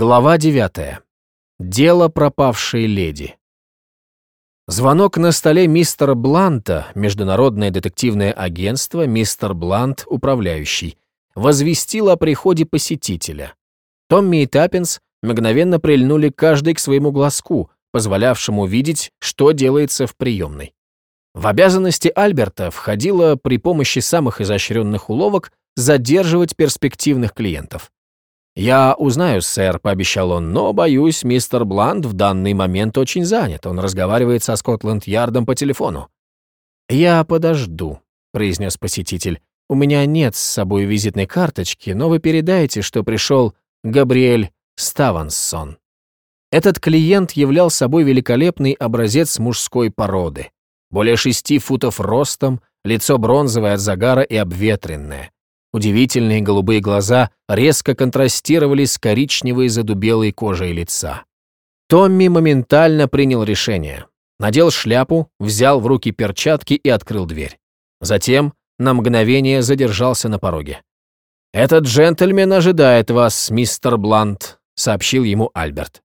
Глава 9. Дело пропавшей леди. Звонок на столе мистера Бланта, Международное детективное агентство, мистер Блант, управляющий, возвестил о приходе посетителя. Томми и Таппинс мгновенно прильнули каждый к своему глазку, позволявшему видеть, что делается в приемной. В обязанности Альберта входило при помощи самых изощренных уловок задерживать перспективных клиентов. «Я узнаю, сэр», — пообещал он, «но, боюсь, мистер Блант в данный момент очень занят. Он разговаривает со Скотланд-Ярдом по телефону». «Я подожду», — произнес посетитель. «У меня нет с собой визитной карточки, но вы передайте, что пришел Габриэль Ставансон». Этот клиент являл собой великолепный образец мужской породы. Более шести футов ростом, лицо бронзовое от загара и обветренное. Удивительные голубые глаза резко контрастировали с коричневой задубелой кожей лица. Томми моментально принял решение. Надел шляпу, взял в руки перчатки и открыл дверь. Затем на мгновение задержался на пороге. «Этот джентльмен ожидает вас, мистер Блант», — сообщил ему Альберт.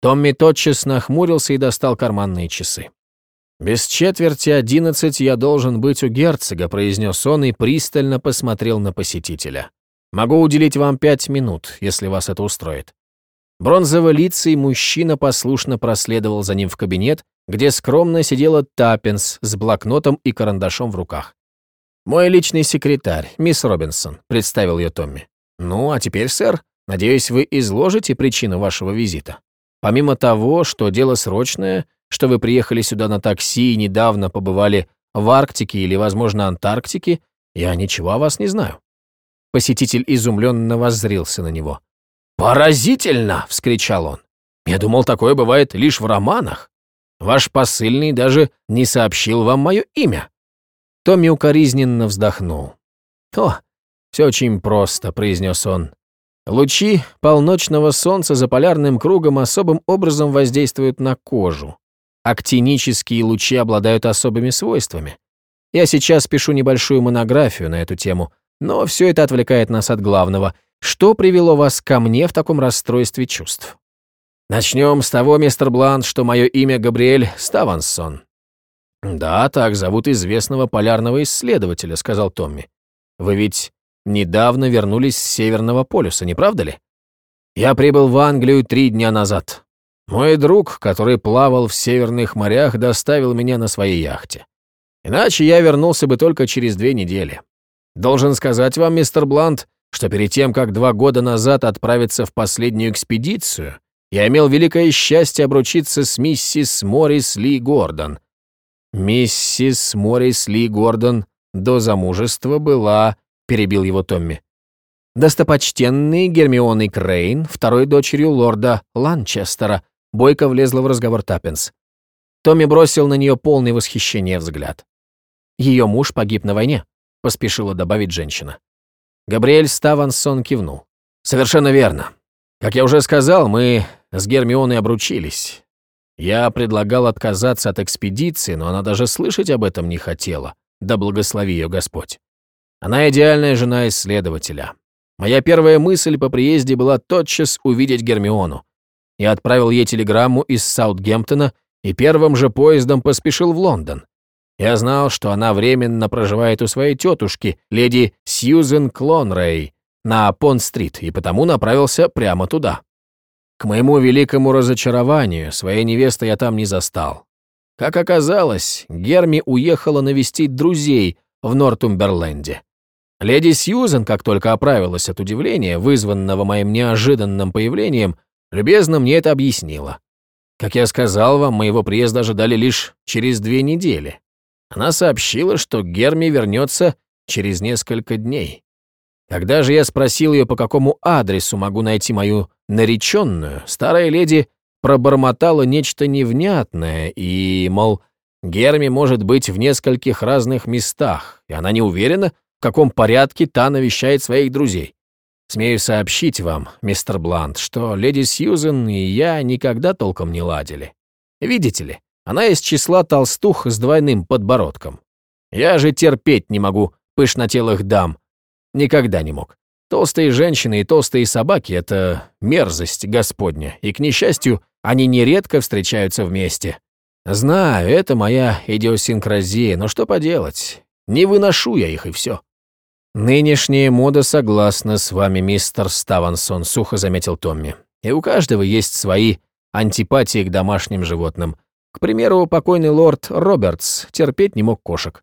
Томми тотчас нахмурился и достал карманные часы. «Без четверти одиннадцать я должен быть у герцога», — произнес он и пристально посмотрел на посетителя. «Могу уделить вам пять минут, если вас это устроит». Бронзово-лицый мужчина послушно проследовал за ним в кабинет, где скромно сидела Таппинс с блокнотом и карандашом в руках. «Мой личный секретарь, мисс Робинсон», — представил ее Томми. «Ну, а теперь, сэр, надеюсь, вы изложите причину вашего визита. Помимо того, что дело срочное, что вы приехали сюда на такси и недавно побывали в Арктике или, возможно, Антарктике, я ничего о вас не знаю». Посетитель изумленно воззрился на него. «Поразительно!» — вскричал он. «Я думал, такое бывает лишь в романах. Ваш посыльный даже не сообщил вам мое имя». Томми укоризненно вздохнул. «О, все очень просто», — произнес он. «Лучи полночного солнца за полярным кругом особым образом воздействуют на кожу. Актинические лучи обладают особыми свойствами. Я сейчас пишу небольшую монографию на эту тему, но все это отвлекает нас от главного. Что привело вас ко мне в таком расстройстве чувств? Начнем с того, мистер Блант, что мое имя Габриэль Ставансон. Да, так зовут известного полярного исследователя, сказал Томми. Вы ведь недавно вернулись с Северного полюса, не правда ли? Я прибыл в Англию три дня назад. Мой друг, который плавал в северных морях, доставил меня на своей яхте. Иначе я вернулся бы только через две недели. Должен сказать вам, мистер Блант, что перед тем, как два года назад отправиться в последнюю экспедицию, я имел великое счастье обручиться с миссис Моррис Ли Гордон. Миссис Моррис Ли Гордон до замужества была, перебил его Томми, достопочтенной Гермионой Крейн, второй дочерью лорда Ланчестера, Бойко влезла в разговор Таппенс. Томми бросил на нее полный восхищения взгляд. Ее муж погиб на войне, поспешила добавить женщина. Габриэль Ставансон кивнул. Совершенно верно. Как я уже сказал, мы с Гермионой обручились. Я предлагал отказаться от экспедиции, но она даже слышать об этом не хотела. Да благослови ее Господь. Она идеальная жена исследователя. Моя первая мысль по приезде была тотчас увидеть Гермиону. Я отправил ей телеграмму из Саутгемптона и первым же поездом поспешил в Лондон. Я знал, что она временно проживает у своей тетушки, леди Сьюзен Клонрей, на Понт-стрит, и потому направился прямо туда. К моему великому разочарованию, своей невесты я там не застал. Как оказалось, Герми уехала навестить друзей в Нортумберленде. Леди Сьюзен, как только оправилась от удивления, вызванного моим неожиданным появлением, любезно мне это объяснила. Как я сказал вам, моего приезда ожидали лишь через две недели. Она сообщила, что Герми вернется через несколько дней. Когда же я спросил ее, по какому адресу могу найти мою нареченную, старая леди пробормотала нечто невнятное и, мол, Герми может быть в нескольких разных местах, и она не уверена, в каком порядке та навещает своих друзей. Смею сообщить вам, мистер Блант, что леди Сьюзен и я никогда толком не ладили. Видите ли, она из числа толстух с двойным подбородком. Я же терпеть не могу пышнотелых дам. Никогда не мог. Толстые женщины и толстые собаки — это мерзость господня, и, к несчастью, они нередко встречаются вместе. Знаю, это моя идиосинкразия, но что поделать? Не выношу я их, и все. «Нынешняя мода согласна с вами, мистер Ставансон», — сухо заметил Томми. «И у каждого есть свои антипатии к домашним животным. К примеру, покойный лорд Робертс терпеть не мог кошек.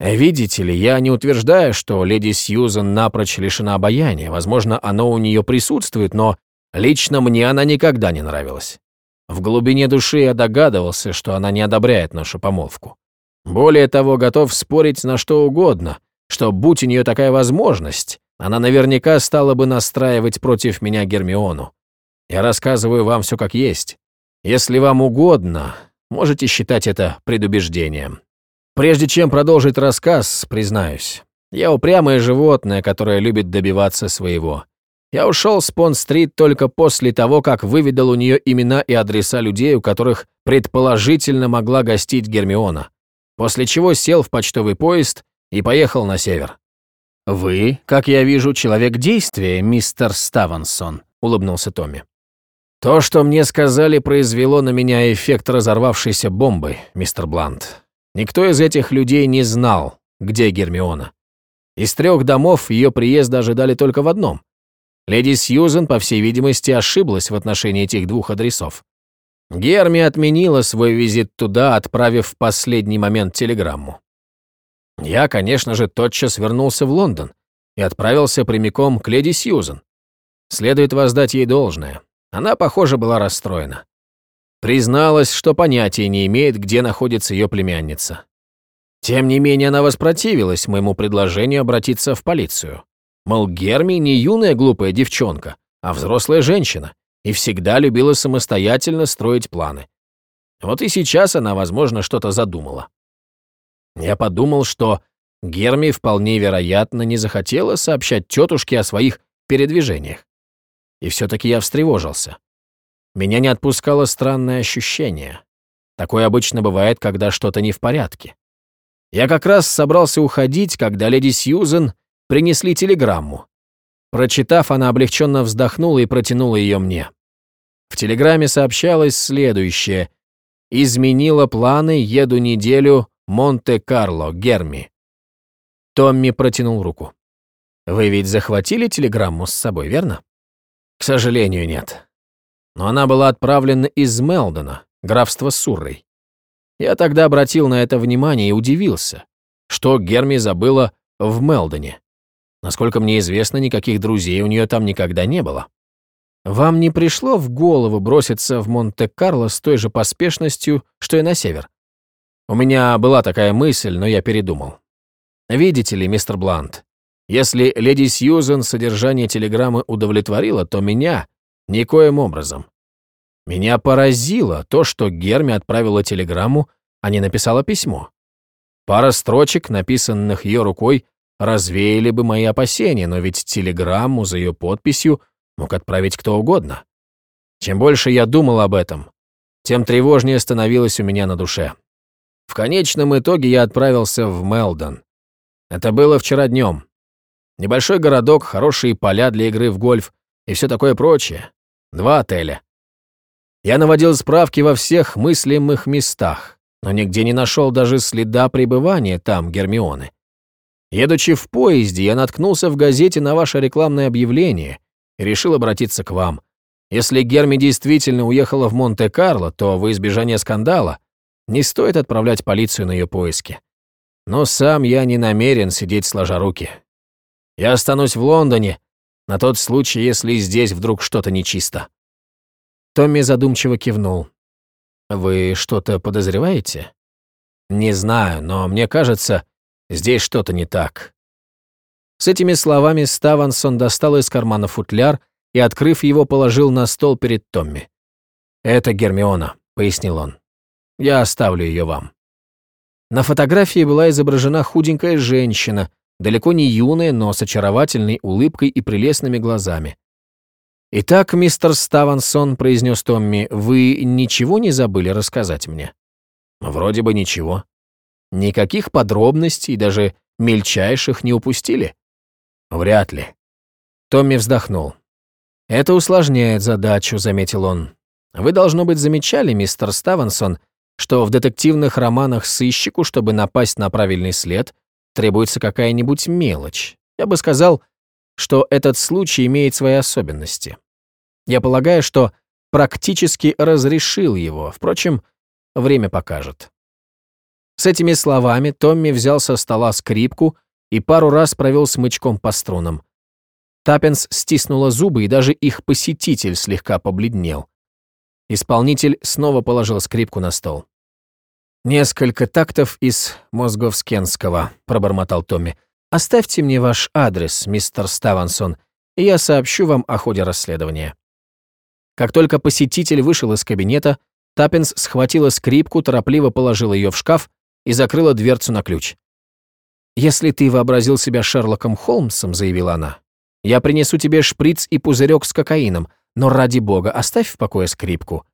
Видите ли, я не утверждаю, что леди Сьюзен напрочь лишена обаяния. Возможно, оно у нее присутствует, но лично мне она никогда не нравилась. В глубине души я догадывался, что она не одобряет нашу помолвку. Более того, готов спорить на что угодно, что, будь у нее такая возможность, она наверняка стала бы настраивать против меня Гермиону. Я рассказываю вам все как есть. Если вам угодно, можете считать это предубеждением. Прежде чем продолжить рассказ, признаюсь, я упрямое животное, которое любит добиваться своего. Я ушел с Понт-стрит только после того, как выведал у нее имена и адреса людей, у которых предположительно могла гостить Гермиона, после чего сел в почтовый поезд и поехал на север. «Вы, как я вижу, человек действия, мистер Ставансон», — улыбнулся Томми. «То, что мне сказали, произвело на меня эффект разорвавшейся бомбы, мистер Блант. Никто из этих людей не знал, где Гермиона. Из трех домов ее приезда ожидали только в одном. Леди Сьюзен, по всей видимости, ошиблась в отношении этих двух адресов. Герми отменила свой визит туда, отправив в последний момент телеграмму. Я, конечно же, тотчас вернулся в Лондон и отправился прямиком к леди Сьюзен. Следует воздать ей должное. Она, похоже, была расстроена. Призналась, что понятия не имеет, где находится ее племянница. Тем не менее, она воспротивилась моему предложению обратиться в полицию. Мол, Герми не юная глупая девчонка, а взрослая женщина, и всегда любила самостоятельно строить планы. Вот и сейчас она, возможно, что-то задумала. Я подумал, что Герми вполне вероятно не захотела сообщать тетушке о своих передвижениях. И все-таки я встревожился. Меня не отпускало странное ощущение. Такое обычно бывает, когда что-то не в порядке. Я как раз собрался уходить, когда леди Сьюзен принесли телеграмму. Прочитав, она облегченно вздохнула и протянула ее мне. В телеграмме сообщалось следующее. «Изменила планы, еду неделю Монте-Карло, Герми». Томми протянул руку. «Вы ведь захватили телеграмму с собой, верно?» «К сожалению, нет. Но она была отправлена из Мелдона, графства Суррой. Я тогда обратил на это внимание и удивился, что Герми забыла в Мелдоне. Насколько мне известно, никаких друзей у нее там никогда не было. Вам не пришло в голову броситься в Монте-Карло с той же поспешностью, что и на север? У меня была такая мысль, но я передумал. Видите ли, мистер Блант, если леди Сьюзен содержание телеграммы удовлетворило, то меня никоим образом. Меня поразило то, что Герми отправила телеграмму, а не написала письмо. Пара строчек, написанных ее рукой, развеяли бы мои опасения, но ведь телеграмму за ее подписью мог отправить кто угодно. Чем больше я думал об этом, тем тревожнее становилось у меня на душе. В конечном итоге я отправился в Мелдон. Это было вчера днем. Небольшой городок, хорошие поля для игры в гольф и все такое прочее. Два отеля. Я наводил справки во всех мыслимых местах, но нигде не нашел даже следа пребывания там Гермионы. Едучи в поезде, я наткнулся в газете на ваше рекламное объявление и решил обратиться к вам. Если Герми действительно уехала в Монте-Карло, то во избежание скандала не стоит отправлять полицию на ее поиски. Но сам я не намерен сидеть сложа руки. Я останусь в Лондоне на тот случай, если здесь вдруг что-то нечисто». Томми задумчиво кивнул. «Вы что-то подозреваете?» «Не знаю, но мне кажется, Здесь что-то не так». С этими словами Ставансон достал из кармана футляр и, открыв его, положил на стол перед Томми. «Это Гермиона», — пояснил он. «Я оставлю ее вам». На фотографии была изображена худенькая женщина, далеко не юная, но с очаровательной улыбкой и прелестными глазами. «Итак, мистер Ставансон», — произнес Томми, — «вы ничего не забыли рассказать мне?» «Вроде бы ничего». Никаких подробностей, даже мельчайших, не упустили? Вряд ли. Томми вздохнул. «Это усложняет задачу», — заметил он. «Вы, должно быть, замечали, мистер Ставансон, что в детективных романах сыщику, чтобы напасть на правильный след, требуется какая-нибудь мелочь. Я бы сказал, что этот случай имеет свои особенности. Я полагаю, что практически разрешил его. Впрочем, время покажет. С этими словами Томми взял со стола скрипку и пару раз провел смычком по струнам. Таппенс стиснула зубы, и даже их посетитель слегка побледнел. Исполнитель снова положил скрипку на стол. «Несколько тактов из Мозговскенского», — пробормотал Томми. «Оставьте мне ваш адрес, мистер Ставансон, и я сообщу вам о ходе расследования». Как только посетитель вышел из кабинета, Таппинс схватила скрипку, торопливо положила ее в шкаф и закрыла дверцу на ключ. «Если ты вообразил себя Шерлоком Холмсом», — заявила она, «я принесу тебе шприц и пузырек с кокаином, но ради бога, оставь в покое скрипку.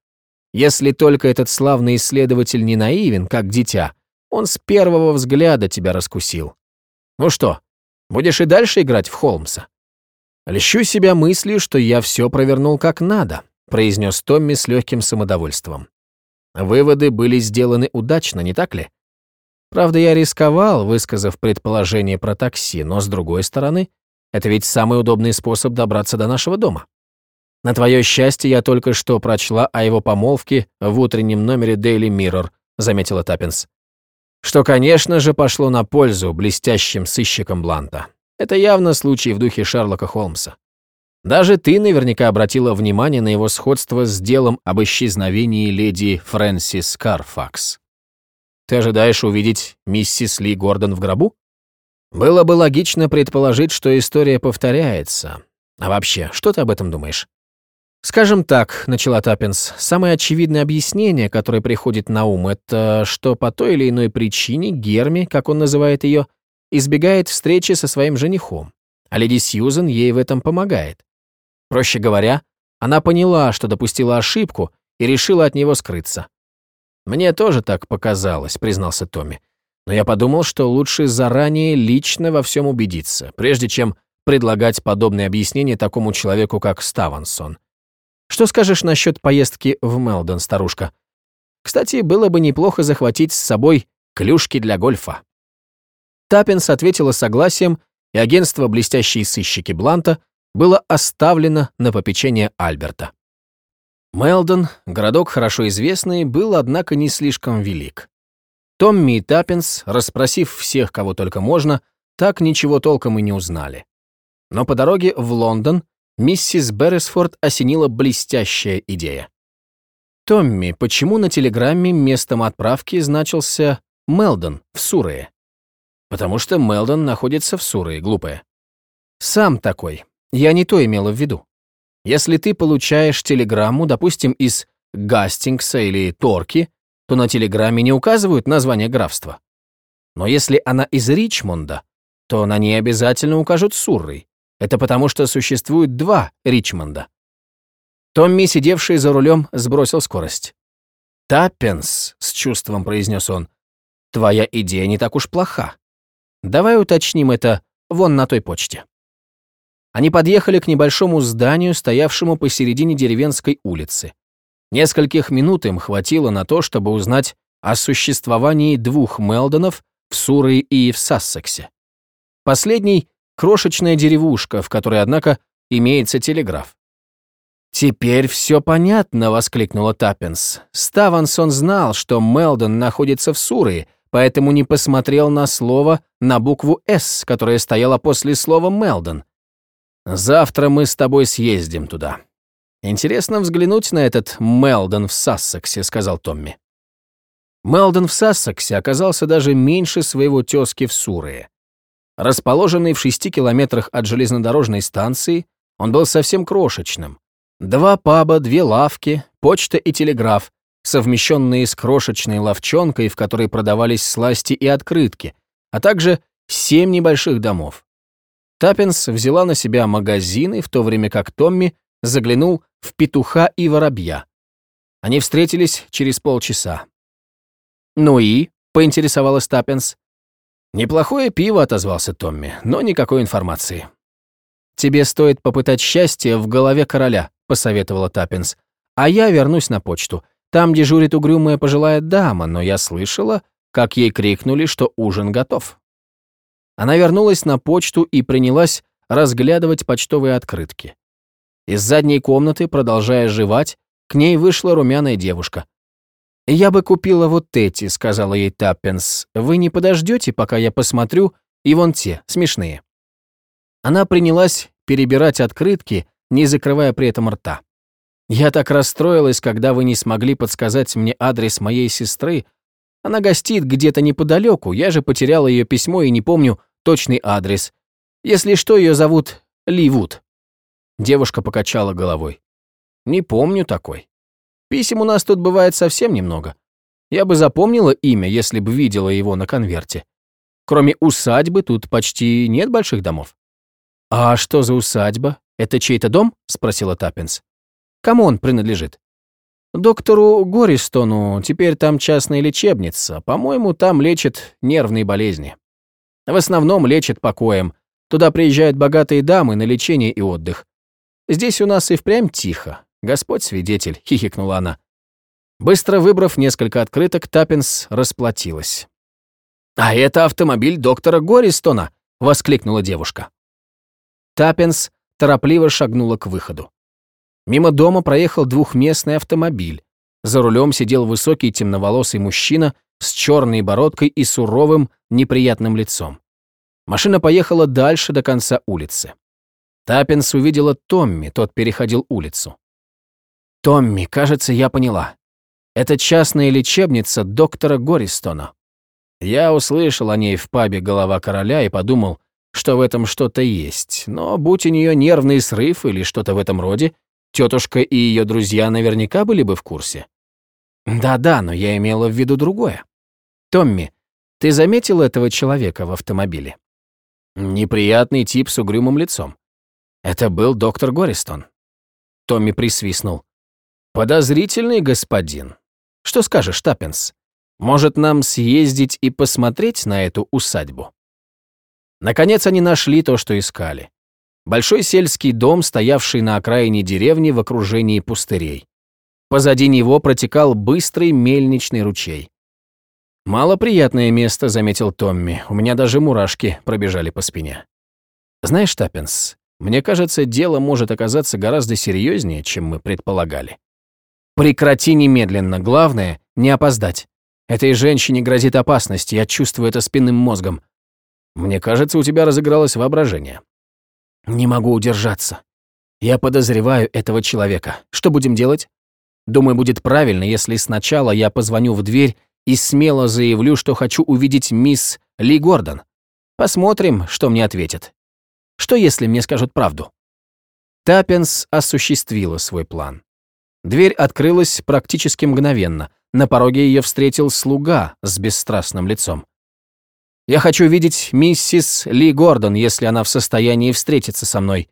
Если только этот славный исследователь не наивен, как дитя, он с первого взгляда тебя раскусил. Ну что, будешь и дальше играть в Холмса? Лещу себя мыслью, что я все провернул как надо, произнес Томми с легким самодовольством. Выводы были сделаны удачно, не так ли? Правда, я рисковал, высказав предположение про такси, но с другой стороны, это ведь самый удобный способ добраться до нашего дома. На твое счастье, я только что прочла о его помолвке в утреннем номере Daily Mirror, заметила Таппинс. Что, конечно же, пошло на пользу блестящим сыщикам Бланта. Это явно случай в духе Шерлока Холмса. Даже ты наверняка обратила внимание на его сходство с делом об исчезновении леди Фрэнсис Карфакс. Ты ожидаешь увидеть миссис Ли Гордон в гробу? Было бы логично предположить, что история повторяется. А вообще, что ты об этом думаешь? «Скажем так», — начала Таппинс, — «самое очевидное объяснение, которое приходит на ум, это что по той или иной причине Герми, как он называет ее, избегает встречи со своим женихом, а леди Сьюзен ей в этом помогает. Проще говоря, она поняла, что допустила ошибку и решила от него скрыться. «Мне тоже так показалось», — признался Томми. «Но я подумал, что лучше заранее лично во всем убедиться, прежде чем предлагать подобное объяснение такому человеку, как Ставансон. Что скажешь насчет поездки в Мелдон, старушка? Кстати, было бы неплохо захватить с собой клюшки для гольфа». Таппинс ответила согласием, и агентство «Блестящие сыщики Бланта» было оставлено на попечение Альберта. Мелдон, городок хорошо известный, был, однако, не слишком велик. Томми и Таппинс, расспросив всех, кого только можно, так ничего толком и не узнали. Но по дороге в Лондон миссис Берресфорд осенила блестящая идея. «Томми, почему на телеграмме местом отправки значился Мелдон в Сурее?» «Потому что Мелдон находится в Сурее, глупая». «Сам такой. Я не то имела в виду. Если ты получаешь телеграмму, допустим, из Гастингса или Торки, то на телеграмме не указывают название графства. Но если она из Ричмонда, то на ней обязательно укажут Суррой. Это потому, что существует два Ричмонда. Томми, сидевший за рулем, сбросил скорость. «Таппенс», — с чувством произнес он, — «твоя идея не так уж плоха. Давай уточним это вон на той почте». Они подъехали к небольшому зданию, стоявшему посередине деревенской улицы. Нескольких минут им хватило на то, чтобы узнать о существовании двух Мелдонов в Суррее и в Сассексе. Последний крошечная деревушка, в которой, однако, имеется телеграф. «Теперь все понятно», — воскликнула Таппинс. Ставансон знал, что Мелдон находится в Сурии, поэтому не посмотрел на слово, на букву «С», которая стояла после слова «Мелдон». «Завтра мы с тобой съездим туда. Интересно взглянуть на этот Мелдон в Сассексе», — сказал Томми. Мелдон в Сассексе оказался даже меньше своего тезки в Сурее. Расположенный в шести километрах от железнодорожной станции, он был совсем крошечным. Два паба, две лавки, почта и телеграф, совмещенные с крошечной ловчонкой, в которой продавались сласти и открытки, а также семь небольших домов. Таппинс взяла на себя магазины, в то время как Томми заглянул в петуха и воробья. Они встретились через полчаса. «Ну и?» — поинтересовалась Таппинс. «Неплохое пиво», — отозвался Томми, — «но никакой информации». «Тебе стоит попытать счастье в голове короля», — посоветовала Таппинс. «А я вернусь на почту. Там дежурит угрюмая пожилая дама, но я слышала, как ей крикнули, что ужин готов». Она вернулась на почту и принялась разглядывать почтовые открытки. Из задней комнаты, продолжая жевать, к ней вышла румяная девушка. «Я бы купила вот эти», — сказала ей Таппенс. «Вы не подождете, пока я посмотрю, и вон те, смешные». Она принялась перебирать открытки, не закрывая при этом рта. «Я так расстроилась, когда вы не смогли подсказать мне адрес моей сестры. Она гостит где-то неподалеку, я же потеряла ее письмо и не помню точный адрес. Если что, ее зовут Ливуд». Девушка покачала головой. «Не помню такой. Писем у нас тут бывает совсем немного. Я бы запомнила имя, если бы видела его на конверте. Кроме усадьбы тут почти нет больших домов. «А что за усадьба? Это чей-то дом?» — спросила Таппинс. «Кому он принадлежит?» «Доктору Гористону, теперь там частная лечебница. По-моему, там лечат нервные болезни. В основном лечат покоем. Туда приезжают богатые дамы на лечение и отдых. Здесь у нас и впрямь тихо. Господь свидетель», — хихикнула она. Быстро выбрав несколько открыток, Таппинс расплатилась. «А это автомобиль доктора Гористона!» — воскликнула девушка. Таппинс торопливо шагнула к выходу. Мимо дома проехал двухместный автомобиль. За рулем сидел высокий темноволосый мужчина с черной бородкой и суровым, неприятным лицом. Машина поехала дальше до конца улицы. Таппинс увидела Томми, тот переходил улицу. «Томми, кажется, я поняла. Это частная лечебница доктора Гористона. Я услышал о ней в пабе «Голова короля» и подумал, что в этом что-то есть, но будь у нее нервный срыв или что-то в этом роде, тетушка и ее друзья наверняка были бы в курсе. Да-да, но я имела в виду другое. Томми, ты заметил этого человека в автомобиле? Неприятный тип с угрюмым лицом. Это был доктор Гористон. Томми присвистнул. Подозрительный господин. Что скажешь, Таппинс? Может, нам съездить и посмотреть на эту усадьбу? Наконец они нашли то, что искали. Большой сельский дом, стоявший на окраине деревни в окружении пустырей. Позади него протекал быстрый мельничный ручей. «Малоприятное место», — заметил Томми. «У меня даже мурашки пробежали по спине». «Знаешь, Таппинс, мне кажется, дело может оказаться гораздо серьезнее, чем мы предполагали». «Прекрати немедленно. Главное — не опоздать. Этой женщине грозит опасность, я чувствую это спинным мозгом. Мне кажется, у тебя разыгралось воображение. Не могу удержаться. Я подозреваю этого человека. Что будем делать? Думаю, будет правильно, если сначала я позвоню в дверь и смело заявлю, что хочу увидеть мисс Ли Гордон. Посмотрим, что мне ответят. Что, если мне скажут правду? Таппенс осуществила свой план. Дверь открылась практически мгновенно. На пороге ее встретил слуга с бесстрастным лицом. Я хочу видеть миссис Ли Гордон, если она в состоянии встретиться со мной».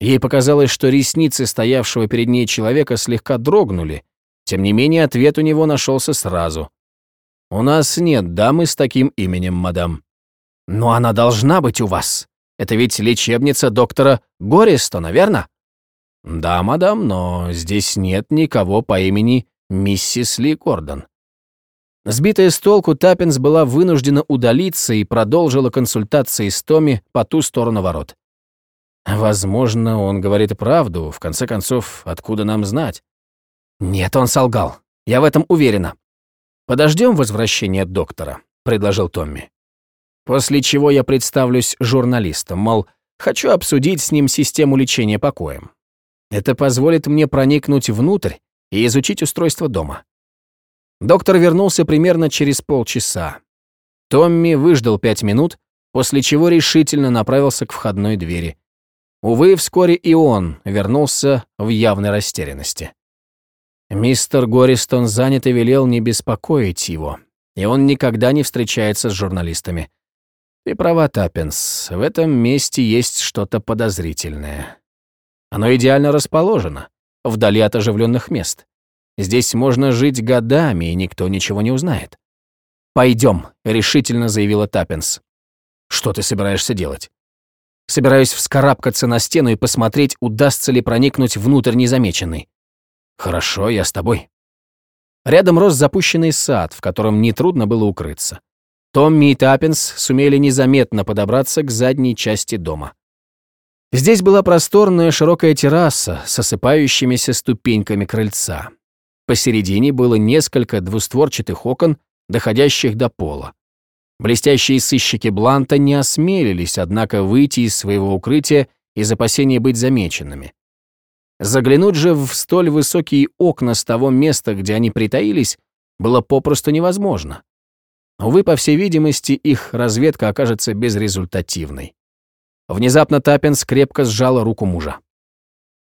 Ей показалось, что ресницы стоявшего перед ней человека слегка дрогнули. Тем не менее, ответ у него нашелся сразу. «У нас нет дамы с таким именем, мадам». «Но она должна быть у вас. Это ведь лечебница доктора Гористона, верно?» «Да, мадам, но здесь нет никого по имени миссис Ли Гордон. Сбитая с толку, Таппинс была вынуждена удалиться и продолжила консультации с Томми по ту сторону ворот. Возможно, он говорит правду, в конце концов, откуда нам знать? Нет, он солгал. Я в этом уверена. Подождем возвращения доктора, предложил Томми. После чего я представлюсь журналистом, мол, хочу обсудить с ним систему лечения покоем. Это позволит мне проникнуть внутрь и изучить устройство дома. Доктор вернулся примерно через полчаса. Томми выждал пять минут, после чего решительно направился к входной двери. Увы, вскоре и он вернулся в явной растерянности. Мистер Гористон занят и велел не беспокоить его, и он никогда не встречается с журналистами. Ты права, Таппинс, в этом месте есть что-то подозрительное. Оно идеально расположено, вдали от оживленных мест. Здесь можно жить годами, и никто ничего не узнает. «Пойдем», — решительно заявила Таппинс. «Что ты собираешься делать?» Собираюсь вскарабкаться на стену и посмотреть, удастся ли проникнуть внутрь незамеченной. Хорошо, я с тобой. Рядом рос запущенный сад, в котором нетрудно было укрыться. Томми и Таппинс сумели незаметно подобраться к задней части дома. Здесь была просторная широкая терраса с осыпающимися ступеньками крыльца. Посередине было несколько двустворчатых окон, доходящих до пола. Блестящие сыщики Бланта не осмелились, однако, выйти из своего укрытия из опасения быть замеченными. Заглянуть же в столь высокие окна с того места, где они притаились, было попросту невозможно. Увы, по всей видимости, их разведка окажется безрезультативной. Внезапно Таппинс крепко сжала руку мужа.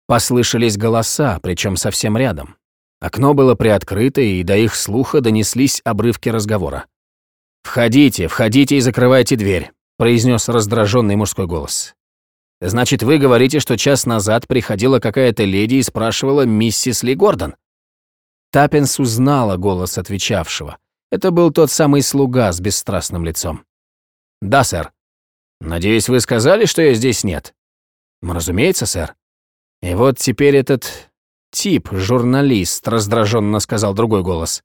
Послышались голоса, причем совсем рядом. Окно было приоткрыто, и до их слуха донеслись обрывки разговора. «Входите, входите и закрывайте дверь», — произнес раздраженный мужской голос. «Значит, вы говорите, что час назад приходила какая-то леди и спрашивала миссис Ли Гордон?» Таппинс узнала голос отвечавшего. Это был тот самый слуга с бесстрастным лицом. «Да, сэр». «Надеюсь, вы сказали, что я здесь нет?» «Разумеется, сэр». «И вот теперь этот тип, журналист», — раздраженно сказал другой голос.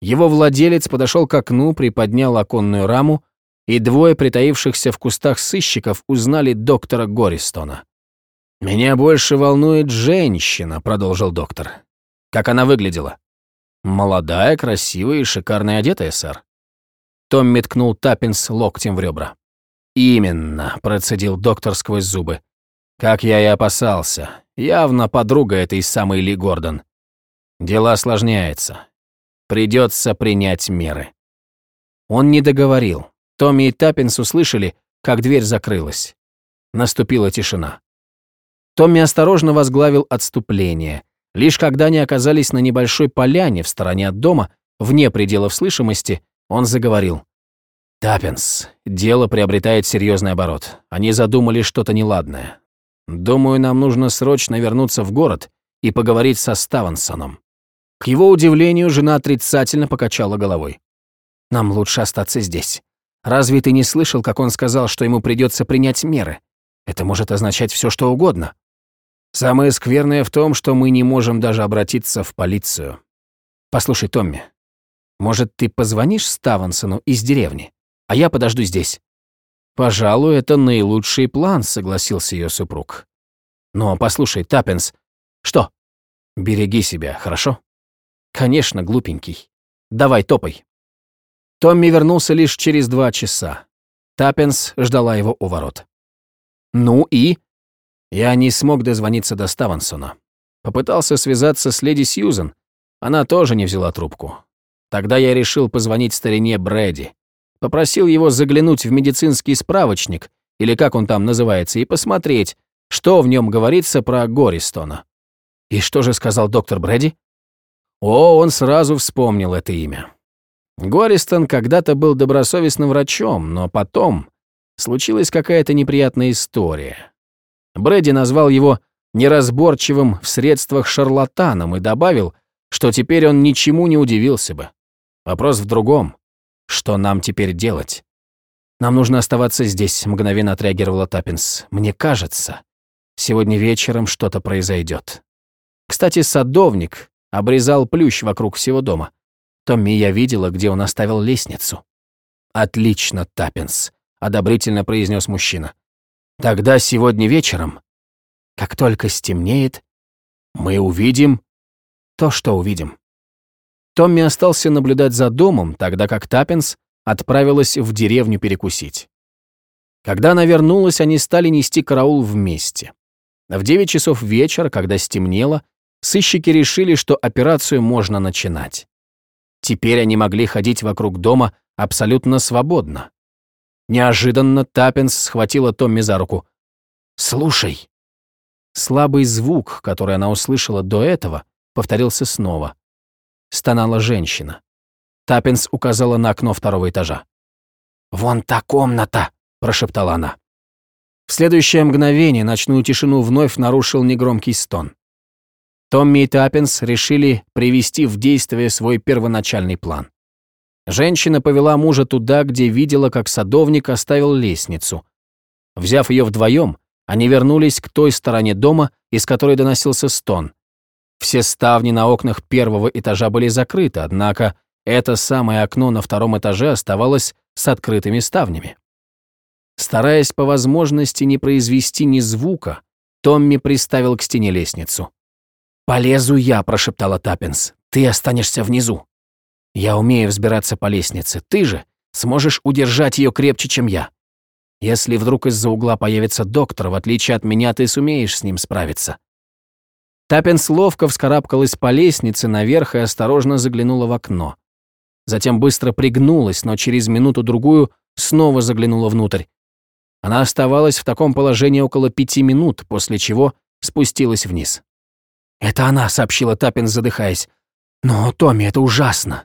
Его владелец подошел к окну, приподнял оконную раму, и двое притаившихся в кустах сыщиков узнали доктора Гористона. «Меня больше волнует женщина», — продолжил доктор. «Как она выглядела?» «Молодая, красивая и шикарно одетая, сэр». Томми ткнул Таппинс локтем в ребра. «Именно», — процедил доктор сквозь зубы. «Как я и опасался. Явно подруга этой самой Ли Гордон. Дело осложняется. Придется принять меры. Он не договорил. Томми и Таппинс услышали, как дверь закрылась. Наступила тишина. Томми осторожно возглавил отступление. Лишь когда они оказались на небольшой поляне в стороне от дома, вне пределов слышимости, он заговорил. «Таппинс, дело приобретает серьезный оборот. Они задумали что-то неладное. Думаю, нам нужно срочно вернуться в город и поговорить со Ставансоном. К его удивлению, жена отрицательно покачала головой. «Нам лучше остаться здесь. Разве ты не слышал, как он сказал, что ему придется принять меры? Это может означать все, что угодно. Самое скверное в том, что мы не можем даже обратиться в полицию. Послушай, Томми, может, ты позвонишь Ставансону из деревни, а я подожду здесь?» «Пожалуй, это наилучший план», — согласился ее супруг. «Но послушай, Таппинс, что? Береги себя, хорошо?» «Конечно, глупенький. Давай, топай». Томми вернулся лишь через два часа. Таппинс ждала его у ворот. «Ну и?» Я не смог дозвониться до Ставансона. Попытался связаться с леди Сьюзен. Она тоже не взяла трубку. Тогда я решил позвонить старине Брэди. Попросил его заглянуть в медицинский справочник, или как он там называется, и посмотреть, что в нем говорится про Гористона. И что же сказал доктор Брэди? О, он сразу вспомнил это имя. Гористон когда-то был добросовестным врачом, но потом случилась какая-то неприятная история. Брэди назвал его неразборчивым в средствах шарлатаном и добавил, что теперь он ничему не удивился бы. Вопрос в другом. Что нам теперь делать? Нам нужно оставаться здесь, мгновенно отреагировала Таппинс. Мне кажется, сегодня вечером что-то произойдет. Кстати, садовник, обрезал плющ вокруг всего дома. Томми я видела, где он оставил лестницу. «Отлично, Таппинс», — одобрительно произнес мужчина. «Тогда сегодня вечером, как только стемнеет, мы увидим то, что увидим». Томми остался наблюдать за домом, тогда как Таппинс отправилась в деревню перекусить. Когда она вернулась, они стали нести караул вместе. В девять часов вечера, когда стемнело, сыщики решили, что операцию можно начинать. Теперь они могли ходить вокруг дома абсолютно свободно. Неожиданно Таппинс схватила Томми за руку. «Слушай». Слабый звук, который она услышала до этого, повторился снова. Стонала женщина. Таппинс указала на окно второго этажа. «Вон та комната», — прошептала она. В следующее мгновение ночную тишину вновь нарушил негромкий стон. Томми и Таппинс решили привести в действие свой первоначальный план. Женщина повела мужа туда, где видела, как садовник оставил лестницу. Взяв ее вдвоем, они вернулись к той стороне дома, из которой доносился стон. Все ставни на окнах первого этажа были закрыты, однако это самое окно на втором этаже оставалось с открытыми ставнями. Стараясь по возможности не произвести ни звука, Томми приставил к стене лестницу. «Полезу я», — прошептала Таппинс. «Ты останешься внизу. Я умею взбираться по лестнице. Ты же сможешь удержать ее крепче, чем я. Если вдруг из-за угла появится доктор, в отличие от меня, ты сумеешь с ним справиться». Таппинс ловко вскарабкалась по лестнице наверх и осторожно заглянула в окно. Затем быстро пригнулась, но через минуту-другую снова заглянула внутрь. Она оставалась в таком положении около пяти минут, после чего спустилась вниз. «Это она», — сообщила Таппинс, задыхаясь. «Но, Томми, это ужасно.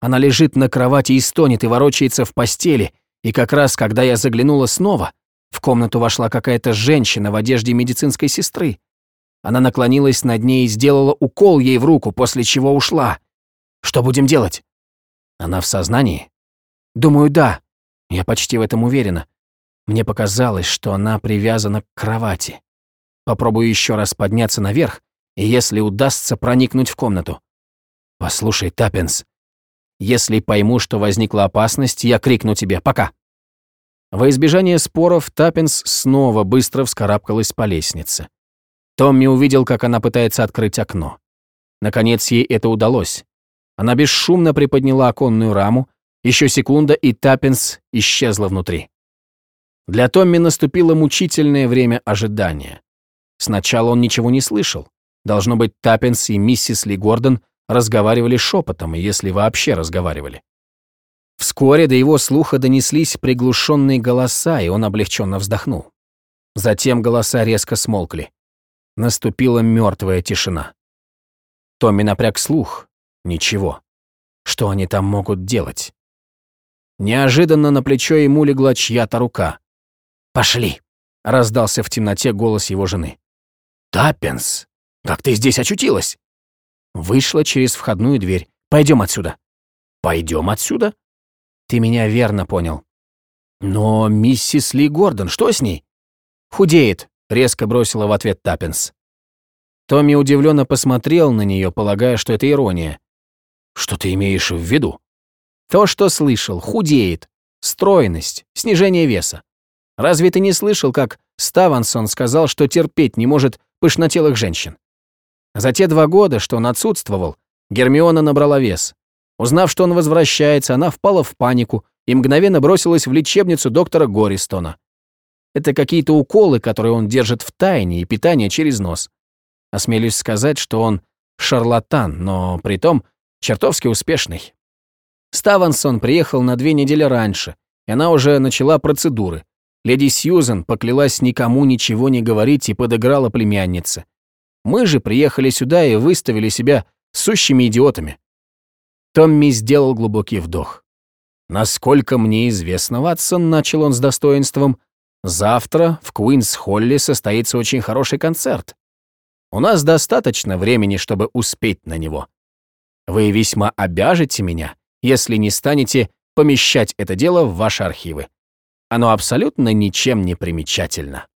Она лежит на кровати и стонет, и ворочается в постели, и как раз, когда я заглянула снова, в комнату вошла какая-то женщина в одежде медицинской сестры. Она наклонилась над ней и сделала укол ей в руку, после чего ушла. Что будем делать? Она в сознании? Думаю, да. Я почти в этом уверена. Мне показалось, что она привязана к кровати. Попробую еще раз подняться наверх, и если удастся проникнуть в комнату. Послушай, Таппинс, если пойму, что возникла опасность, я крикну тебе «пока». Во избежание споров Таппинс снова быстро вскарабкалась по лестнице. Томми увидел, как она пытается открыть окно. Наконец ей это удалось. Она бесшумно приподняла оконную раму, еще секунда, и Таппинс исчезла внутри. Для Томми наступило мучительное время ожидания. Сначала он ничего не слышал. Должно быть, Таппинс и миссис Ли Гордон разговаривали шепотом, если вообще разговаривали. Вскоре до его слуха донеслись приглушенные голоса, и он облегченно вздохнул. Затем голоса резко смолкли. Наступила мертвая тишина. Томми напряг слух. Ничего. Что они там могут делать? Неожиданно на плечо ему легла чья-то рука. «Пошли!» — раздался в темноте голос его жены. «Таппенс, как ты здесь очутилась?» Вышла через входную дверь. «Пойдем отсюда». «Пойдем отсюда?» «Ты меня верно понял». «Но миссис Ли Гордон, что с ней?» «Худеет резко бросила в ответ Таппинс. Томми удивленно посмотрел на нее, полагая, что это ирония. «Что ты имеешь в виду?» «То, что слышал, худеет. Стройность, снижение веса. Разве ты не слышал, как Ставансон сказал, что терпеть не может пышнотелых женщин? За те два года, что он отсутствовал, Гермиона набрала вес. Узнав, что он возвращается, она впала в панику и мгновенно бросилась в лечебницу доктора Гористона. Это какие-то уколы, которые он держит в тайне, и питание через нос. Осмелюсь сказать, что он шарлатан, но при том чертовски успешный. Ставансон приехал на две недели раньше, и она уже начала процедуры. Леди Сьюзен поклялась никому ничего не говорить и подыграла племяннице. Мы же приехали сюда и выставили себя сущими идиотами. Томми сделал глубокий вдох. Насколько мне известно, Ватсон, начал он с достоинством, Завтра в Куинс-Холле состоится очень хороший концерт. У нас достаточно времени, чтобы успеть на него. Вы весьма обяжете меня, если не станете помещать это дело в ваши архивы. Оно абсолютно ничем не примечательно.